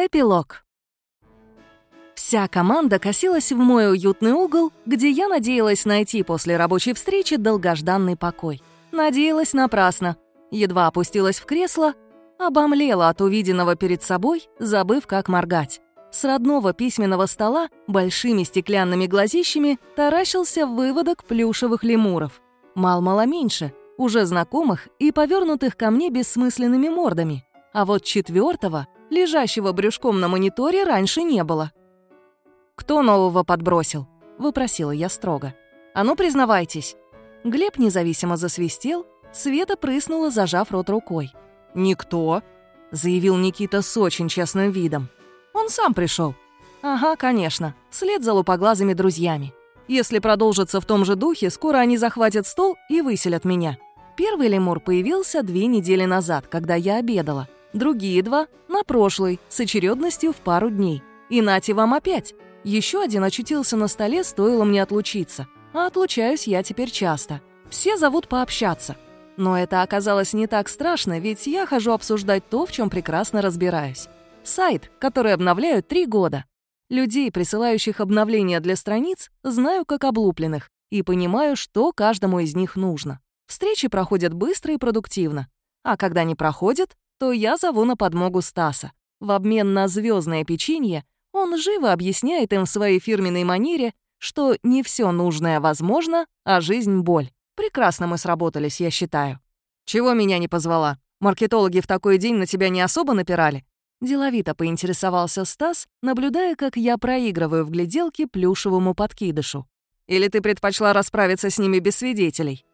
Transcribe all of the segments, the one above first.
Эпилог. Вся команда косилась в мой уютный угол, где я надеялась найти после рабочей встречи долгожданный покой. Надеялась напрасно. Едва опустилась в кресло, обомлела от увиденного перед собой, забыв, как моргать. С родного письменного стола большими стеклянными глазищами таращился выводок плюшевых лемуров. Мал-мало меньше, уже знакомых и повернутых ко мне бессмысленными мордами. А вот четвертого, лежащего брюшком на мониторе, раньше не было. «Кто нового подбросил?» — выпросила я строго. «А ну, признавайтесь». Глеб независимо засвистел, Света прыснула, зажав рот рукой. «Никто», — заявил Никита с очень честным видом. «Он сам пришел. «Ага, конечно, вслед за лупоглазыми друзьями. Если продолжится в том же духе, скоро они захватят стол и выселят меня». Первый лемур появился две недели назад, когда я обедала. Другие два — на прошлой, с очередностью в пару дней. И нате вам опять. Еще один очутился на столе, стоило мне отлучиться. А отлучаюсь я теперь часто. Все зовут пообщаться. Но это оказалось не так страшно, ведь я хожу обсуждать то, в чем прекрасно разбираюсь. Сайт, который обновляют три года. Людей, присылающих обновления для страниц, знаю как облупленных и понимаю, что каждому из них нужно. Встречи проходят быстро и продуктивно. А когда не проходят, то я зову на подмогу Стаса. В обмен на звездное печенье он живо объясняет им в своей фирменной манере, что не все нужное возможно, а жизнь — боль. Прекрасно мы сработались, я считаю. Чего меня не позвала? Маркетологи в такой день на тебя не особо напирали? Деловито поинтересовался Стас, наблюдая, как я проигрываю в гляделке плюшевому подкидышу. «Или ты предпочла расправиться с ними без свидетелей?»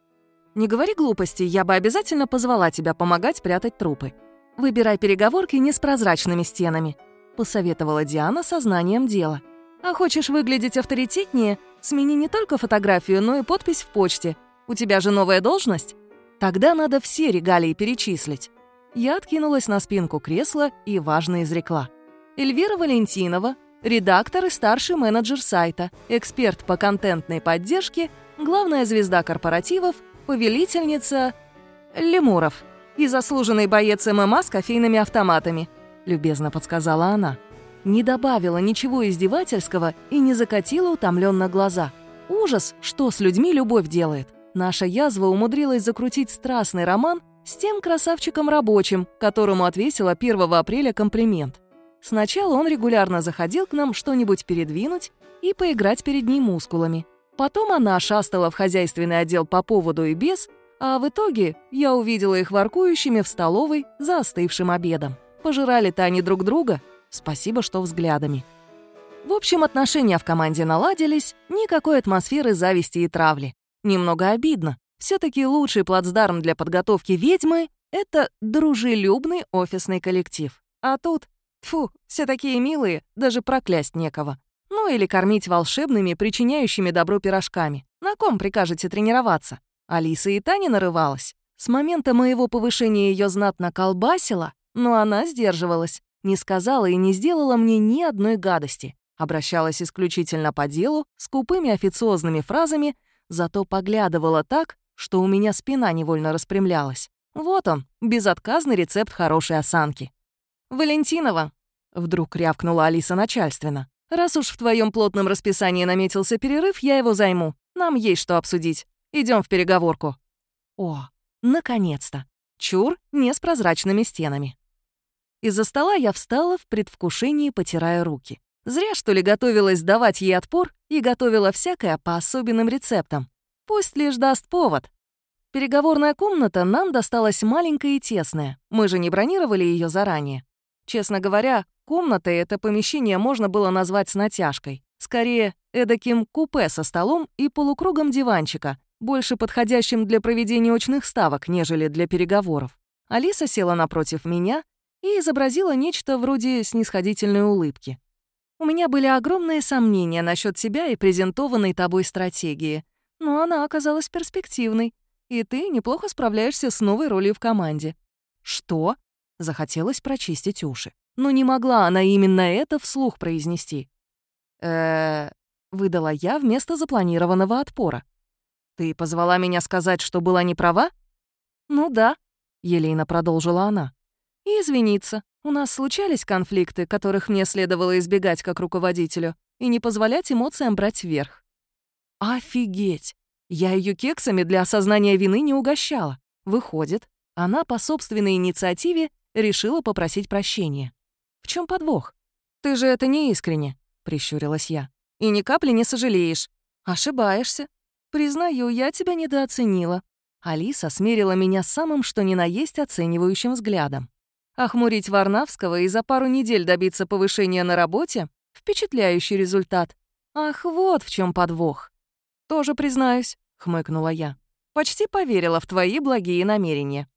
«Не говори глупости, я бы обязательно позвала тебя помогать прятать трупы. Выбирай переговорки не с прозрачными стенами, — посоветовала Диана сознанием дела. «А хочешь выглядеть авторитетнее? Смени не только фотографию, но и подпись в почте. У тебя же новая должность? Тогда надо все регалии перечислить». Я откинулась на спинку кресла и важно изрекла. Эльвира Валентинова, редактор и старший менеджер сайта, эксперт по контентной поддержке, главная звезда корпоративов, повелительница... Лемуров и заслуженный боец ММА с кофейными автоматами –— любезно подсказала она. Не добавила ничего издевательского и не закатила утомленно глаза. Ужас, что с людьми любовь делает. Наша язва умудрилась закрутить страстный роман с тем красавчиком рабочим, которому отвесила 1 апреля комплимент. Сначала он регулярно заходил к нам что-нибудь передвинуть и поиграть перед ней мускулами. Потом она шастала в хозяйственный отдел по поводу и без, а в итоге я увидела их воркующими в столовой за остывшим обедом. Пожирали-то они друг друга. Спасибо, что взглядами. В общем, отношения в команде наладились, никакой атмосферы зависти и травли. Немного обидно. все таки лучший плацдарм для подготовки ведьмы — это дружелюбный офисный коллектив. А тут, фу, все такие милые, даже проклясть некого. Ну или кормить волшебными, причиняющими добро пирожками. На ком прикажете тренироваться? Алиса и Таня нарывалась. С момента моего повышения ее знатно колбасила, но она сдерживалась, не сказала и не сделала мне ни одной гадости. Обращалась исключительно по делу, с купыми официозными фразами, зато поглядывала так, что у меня спина невольно распрямлялась. Вот он, безотказный рецепт хорошей осанки. «Валентинова», — вдруг рявкнула Алиса начальственно, «раз уж в твоем плотном расписании наметился перерыв, я его займу. Нам есть что обсудить. Идем в переговорку». О, наконец-то. Чур не с прозрачными стенами. Из-за стола я встала в предвкушении, потирая руки. Зря, что ли, готовилась давать ей отпор и готовила всякое по особенным рецептам. Пусть лишь даст повод. Переговорная комната нам досталась маленькая и тесная. Мы же не бронировали ее заранее. Честно говоря, комнатой это помещение можно было назвать с натяжкой. Скорее, эдаким купе со столом и полукругом диванчика, больше подходящим для проведения очных ставок, нежели для переговоров. Алиса села напротив меня и изобразила нечто вроде снисходительной улыбки. У меня были огромные сомнения насчет себя и презентованной тобой стратегии, но она оказалась перспективной, и ты неплохо справляешься с новой ролью в команде. Что? Захотелось прочистить уши. Но не могла она именно это вслух произнести. э выдала я вместо запланированного отпора. «Ты позвала меня сказать, что была не права?» «Ну да», — елейно продолжила она. и извиниться. У нас случались конфликты, которых мне следовало избегать как руководителю, и не позволять эмоциям брать верх. Офигеть! Я ее кексами для осознания вины не угощала. Выходит, она по собственной инициативе решила попросить прощения. В чем подвох? Ты же это не искренне, прищурилась я. И ни капли не сожалеешь. Ошибаешься. Признаю, я тебя недооценила. Алиса смерила меня самым что ни на есть оценивающим взглядом. Охмурить Варнавского и за пару недель добиться повышения на работе — впечатляющий результат. Ах, вот в чем подвох. «Тоже признаюсь», — хмыкнула я. «Почти поверила в твои благие намерения».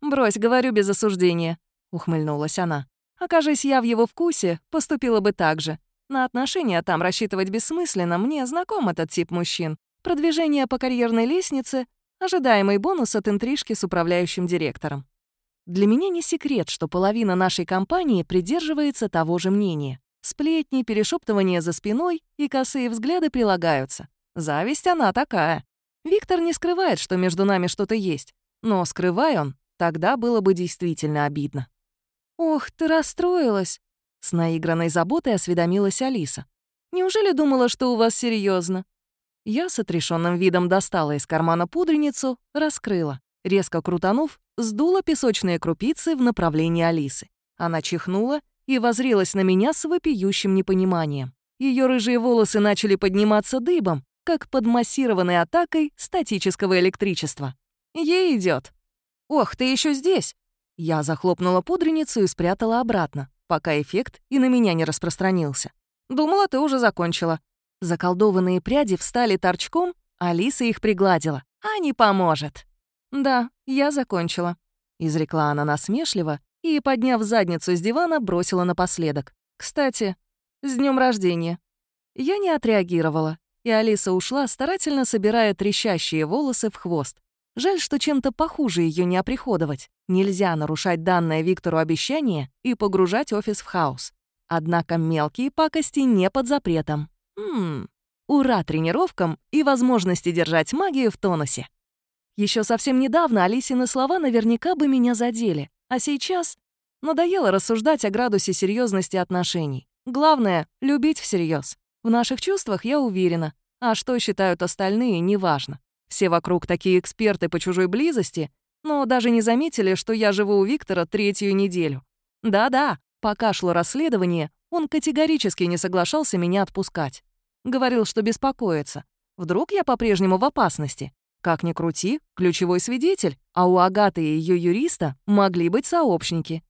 «Брось, говорю без осуждения», — ухмыльнулась она. «Окажись я в его вкусе, поступила бы так же. На отношения там рассчитывать бессмысленно, мне знаком этот тип мужчин. Продвижение по карьерной лестнице — ожидаемый бонус от интрижки с управляющим директором. Для меня не секрет, что половина нашей компании придерживается того же мнения. Сплетни, перешептывания за спиной и косые взгляды прилагаются. Зависть она такая. Виктор не скрывает, что между нами что-то есть. Но скрывай он, тогда было бы действительно обидно. «Ох, ты расстроилась!» С наигранной заботой осведомилась Алиса. «Неужели думала, что у вас серьезно? Я с отрешенным видом достала из кармана пудреницу, раскрыла. Резко крутанув, сдула песочные крупицы в направлении Алисы. Она чихнула и возрилась на меня с вопиющим непониманием. Ее рыжие волосы начали подниматься дыбом, как под массированной атакой статического электричества. Ей идет. «Ох, ты еще здесь!» Я захлопнула пудреницу и спрятала обратно, пока эффект и на меня не распространился. «Думала, ты уже закончила». Заколдованные пряди встали торчком, Алиса их пригладила. «А не поможет». «Да, я закончила», — изрекла она насмешливо и, подняв задницу с дивана, бросила напоследок. «Кстати, с днем рождения». Я не отреагировала, и Алиса ушла, старательно собирая трещащие волосы в хвост. Жаль, что чем-то похуже ее не оприходовать. Нельзя нарушать данное Виктору обещание и погружать офис в хаос. Однако мелкие пакости не под запретом. Ммм, ура тренировкам и возможности держать магию в тонусе. Еще совсем недавно Алисины слова наверняка бы меня задели, а сейчас надоело рассуждать о градусе серьезности отношений. Главное — любить всерьез. В наших чувствах я уверена, а что считают остальные, неважно. Все вокруг такие эксперты по чужой близости, но даже не заметили, что я живу у Виктора третью неделю. Да-да, пока шло расследование, он категорически не соглашался меня отпускать. Говорил, что беспокоится. Вдруг я по-прежнему в опасности? Как ни крути, ключевой свидетель, а у Агаты и ее юриста могли быть сообщники.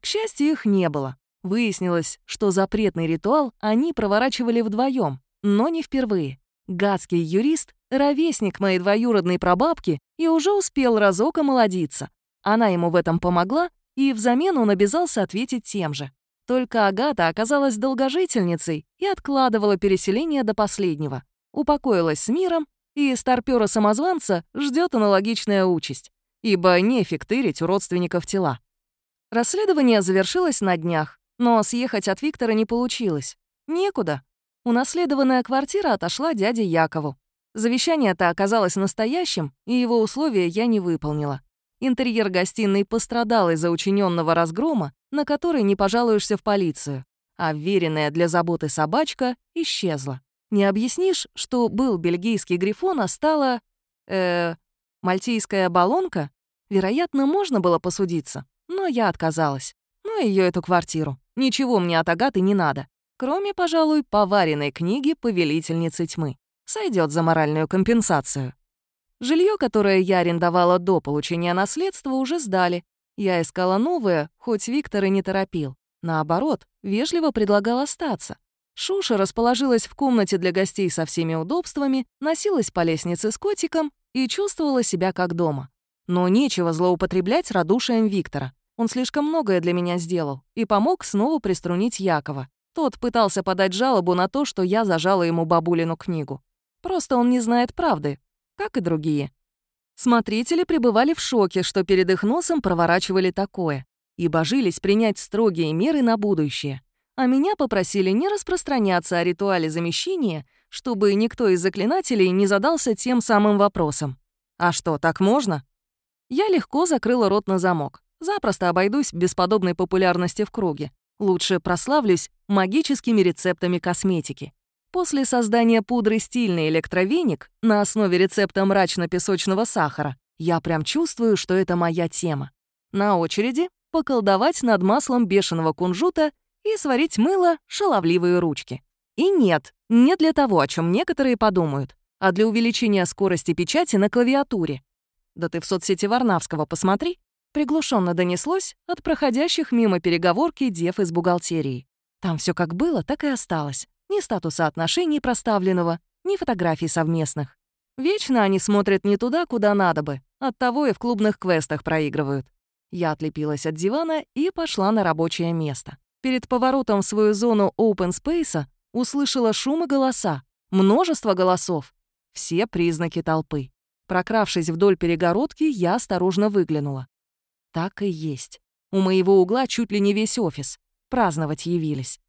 К счастью, их не было. Выяснилось, что запретный ритуал они проворачивали вдвоем, но не впервые. Гадский юрист — ровесник моей двоюродной прабабки и уже успел разок омолодиться. Она ему в этом помогла, и взамен он обязался ответить тем же. Только Агата оказалась долгожительницей и откладывала переселение до последнего. Упокоилась с миром, и старпёра-самозванца ждет аналогичная участь, ибо нефиг тырить у родственников тела. Расследование завершилось на днях, но съехать от Виктора не получилось. Некуда. Унаследованная квартира отошла дяде Якову. Завещание-то оказалось настоящим, и его условия я не выполнила. Интерьер гостиной пострадал из-за учиненного разгрома, на который не пожалуешься в полицию, а веренная для заботы собачка исчезла. Не объяснишь, что был бельгийский грифон, а стала... э мальтийская баллонка? Вероятно, можно было посудиться, но я отказалась. Ну, ее эту квартиру. Ничего мне от Агаты не надо. Кроме, пожалуй, поваренной книги «Повелительницы тьмы». Сойдет за моральную компенсацию. Жилье, которое я арендовала до получения наследства, уже сдали. Я искала новое, хоть Виктор и не торопил. Наоборот, вежливо предлагал остаться. Шуша расположилась в комнате для гостей со всеми удобствами, носилась по лестнице с котиком и чувствовала себя как дома. Но нечего злоупотреблять радушием Виктора. Он слишком многое для меня сделал и помог снова приструнить Якова. Тот пытался подать жалобу на то, что я зажала ему бабулину книгу. Просто он не знает правды, как и другие. Смотрители пребывали в шоке, что перед их носом проворачивали такое, и божились принять строгие меры на будущее. А меня попросили не распространяться о ритуале замещения, чтобы никто из заклинателей не задался тем самым вопросом. А что, так можно? Я легко закрыла рот на замок. Запросто обойдусь без подобной популярности в круге. Лучше прославлюсь магическими рецептами косметики. После создания пудры «Стильный электровеник» на основе рецепта мрачно-песочного сахара я прям чувствую, что это моя тема. На очереди поколдовать над маслом бешеного кунжута и сварить мыло шаловливые ручки. И нет, не для того, о чем некоторые подумают, а для увеличения скорости печати на клавиатуре. Да ты в соцсети Варнавского посмотри. Приглушенно донеслось от проходящих мимо переговорки дев из бухгалтерии. Там все как было, так и осталось. Ни статуса отношений проставленного, ни фотографий совместных. Вечно они смотрят не туда, куда надо бы. Оттого и в клубных квестах проигрывают. Я отлепилась от дивана и пошла на рабочее место. Перед поворотом в свою зону open space услышала шум и голоса. Множество голосов. Все признаки толпы. Прокравшись вдоль перегородки, я осторожно выглянула. Так и есть. У моего угла чуть ли не весь офис. Праздновать явились.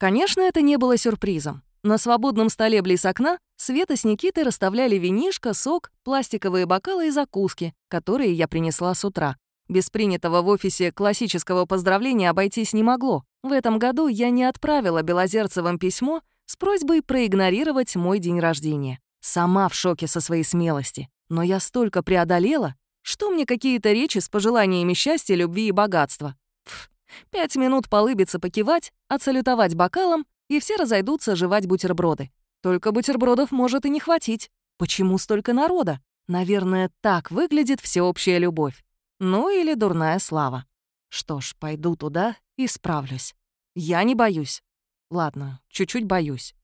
Конечно, это не было сюрпризом. На свободном столе близ окна Света с Никитой расставляли винишко, сок, пластиковые бокалы и закуски, которые я принесла с утра. Без принятого в офисе классического поздравления обойтись не могло. В этом году я не отправила Белозерцевым письмо с просьбой проигнорировать мой день рождения. Сама в шоке со своей смелости. Но я столько преодолела, что мне какие-то речи с пожеланиями счастья, любви и богатства. Пф, пять минут полыбиться, покивать, отсалютовать бокалом, и все разойдутся жевать бутерброды. Только бутербродов может и не хватить. Почему столько народа? Наверное, так выглядит всеобщая любовь. Ну или дурная слава. Что ж, пойду туда и справлюсь. Я не боюсь. Ладно, чуть-чуть боюсь.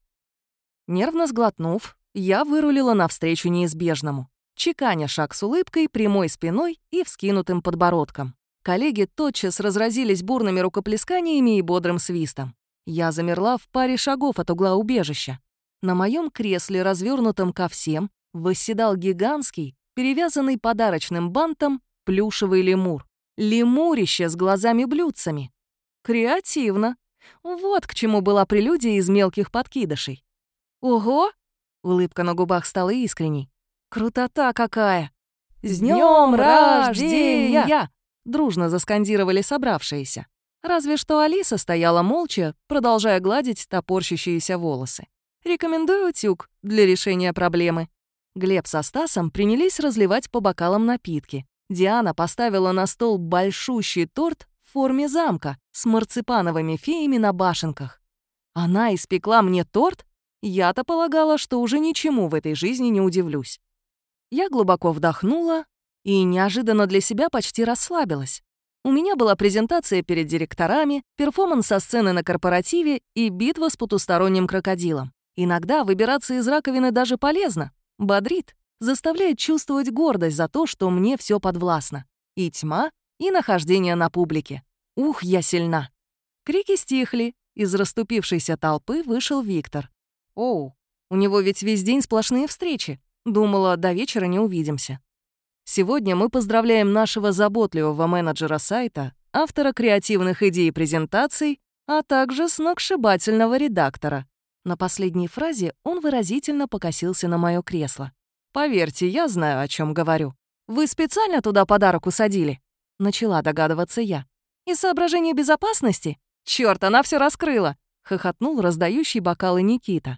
Нервно сглотнув, я вырулила навстречу неизбежному чеканя шаг с улыбкой, прямой спиной и вскинутым подбородком. Коллеги тотчас разразились бурными рукоплесканиями и бодрым свистом. Я замерла в паре шагов от угла убежища. На моем кресле, развернутом ко всем, восседал гигантский, перевязанный подарочным бантом, плюшевый лемур. Лемурище с глазами-блюдцами. Креативно. Вот к чему была прелюдия из мелких подкидышей. «Ого!» — улыбка на губах стала искренней. Крутота какая! «С днем рождения!» Дружно заскандировали собравшиеся. Разве что Алиса стояла молча, продолжая гладить топорщащиеся волосы. Рекомендую утюг для решения проблемы. Глеб со Стасом принялись разливать по бокалам напитки. Диана поставила на стол большущий торт в форме замка с марципановыми феями на башенках. Она испекла мне торт? Я-то полагала, что уже ничему в этой жизни не удивлюсь. Я глубоко вдохнула и неожиданно для себя почти расслабилась. У меня была презентация перед директорами, перформанс со сцены на корпоративе и битва с потусторонним крокодилом. Иногда выбираться из раковины даже полезно, бодрит, заставляет чувствовать гордость за то, что мне все подвластно. И тьма, и нахождение на публике. Ух, я сильна. Крики стихли, из расступившейся толпы вышел Виктор. Оу, у него ведь весь день сплошные встречи. Думала, до вечера не увидимся. Сегодня мы поздравляем нашего заботливого менеджера сайта, автора креативных идей и презентаций, а также сногсшибательного редактора. На последней фразе он выразительно покосился на мое кресло. «Поверьте, я знаю, о чем говорю. Вы специально туда подарок усадили?» Начала догадываться я. «Из соображений безопасности? Чёрт, она все раскрыла!» — хохотнул раздающий бокалы Никита.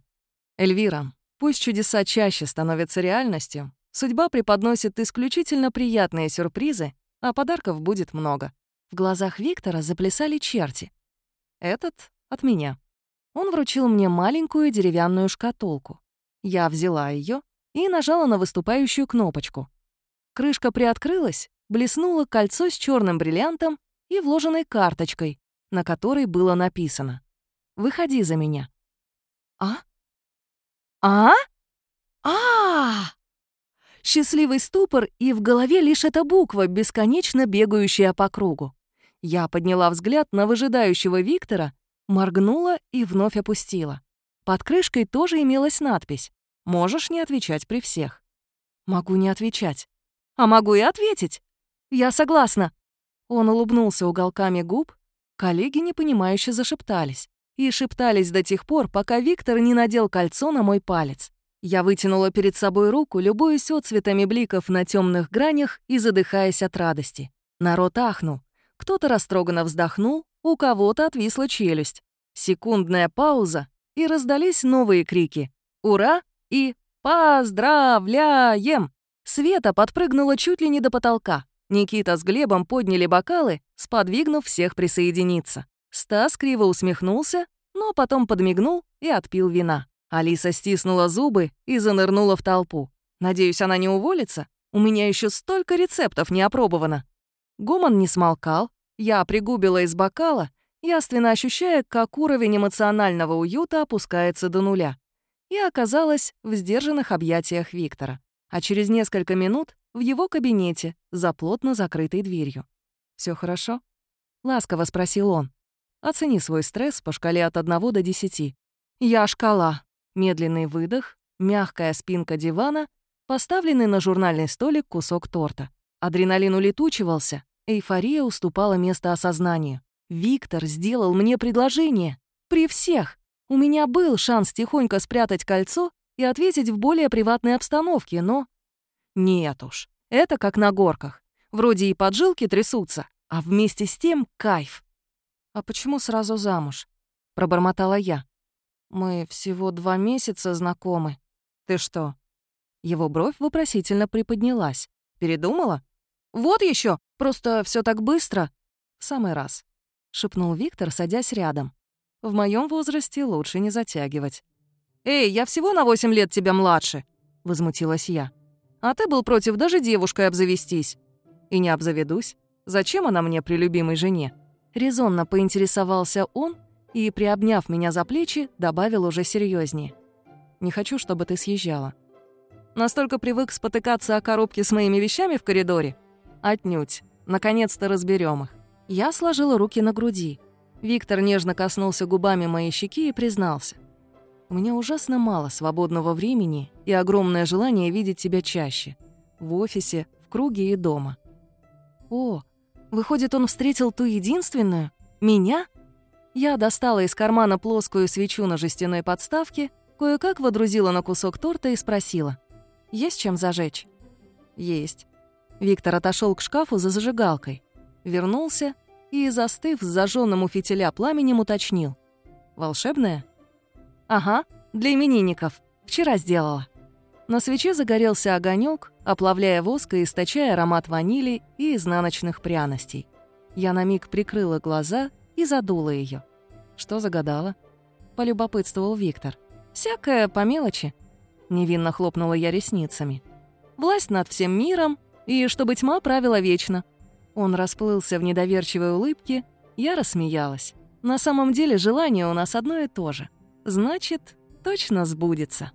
«Эльвира, Пусть чудеса чаще становятся реальностью, судьба преподносит исключительно приятные сюрпризы, а подарков будет много. В глазах Виктора заплясали черти. Этот от меня. Он вручил мне маленькую деревянную шкатулку. Я взяла ее и нажала на выступающую кнопочку. Крышка приоткрылась, блеснуло кольцо с черным бриллиантом и вложенной карточкой, на которой было написано «Выходи за меня». «А?» «А? а Счастливый ступор, и в голове лишь эта буква, бесконечно бегающая по кругу. Я подняла взгляд на выжидающего Виктора, моргнула и вновь опустила. Под крышкой тоже имелась надпись «Можешь не отвечать при всех». Могу не отвечать. А могу и ответить. Я согласна. Он улыбнулся уголками губ, коллеги непонимающе зашептались и шептались до тех пор, пока Виктор не надел кольцо на мой палец. Я вытянула перед собой руку, любуясь отцветами бликов на темных гранях и задыхаясь от радости. Народ ахнул. Кто-то растроганно вздохнул, у кого-то отвисла челюсть. Секундная пауза, и раздались новые крики «Ура!» и «Поздравляем!». Света подпрыгнула чуть ли не до потолка. Никита с Глебом подняли бокалы, сподвигнув всех присоединиться. Стас криво усмехнулся, но потом подмигнул и отпил вина. Алиса стиснула зубы и занырнула в толпу. Надеюсь, она не уволится? У меня еще столько рецептов не опробовано. Гомон не смолкал, я пригубила из бокала, яственно ощущая, как уровень эмоционального уюта опускается до нуля. И оказалась в сдержанных объятиях Виктора. А через несколько минут в его кабинете за плотно закрытой дверью. Все хорошо?» — ласково спросил он. «Оцени свой стресс по шкале от 1 до 10. Я шкала. Медленный выдох, мягкая спинка дивана, поставленный на журнальный столик кусок торта. Адреналин улетучивался, Эйфория уступала место осознанию. Виктор сделал мне предложение. При всех. У меня был шанс тихонько спрятать кольцо и ответить в более приватной обстановке, но... Нет уж, это как на горках. Вроде и поджилки трясутся, а вместе с тем кайф. «А почему сразу замуж?» — пробормотала я. «Мы всего два месяца знакомы. Ты что?» Его бровь вопросительно приподнялась. «Передумала?» «Вот еще! Просто все так быстро!» «В самый раз», — шепнул Виктор, садясь рядом. «В моем возрасте лучше не затягивать». «Эй, я всего на восемь лет тебя младше!» — возмутилась я. «А ты был против даже девушкой обзавестись». «И не обзаведусь. Зачем она мне при любимой жене?» Резонно поинтересовался он и, приобняв меня за плечи, добавил уже серьезнее. «Не хочу, чтобы ты съезжала». Настолько привык спотыкаться о коробке с моими вещами в коридоре, Отнюдь. Наконец-то разберем их. Я сложила руки на груди. Виктор нежно коснулся губами моей щеки и признался. «У меня ужасно мало свободного времени и огромное желание видеть тебя чаще. В офисе, в круге и дома». «О, выходит, он встретил ту единственную? Меня?» Я достала из кармана плоскую свечу на жестяной подставке, кое-как водрузила на кусок торта и спросила. «Есть чем зажечь?» «Есть». Виктор отошел к шкафу за зажигалкой, вернулся и, застыв с зажженным у фитиля пламенем, уточнил. «Волшебная?» «Ага, для именинников. Вчера сделала». На свече загорелся огонек, оплавляя воск и источая аромат ванили и изнаночных пряностей. Я на миг прикрыла глаза и задула ее. «Что загадала?» — полюбопытствовал Виктор. «Всякое по мелочи», — невинно хлопнула я ресницами. «Власть над всем миром, и чтобы тьма правила вечно». Он расплылся в недоверчивой улыбке, я рассмеялась. На самом деле желание у нас одно и то же. Значит, точно сбудется.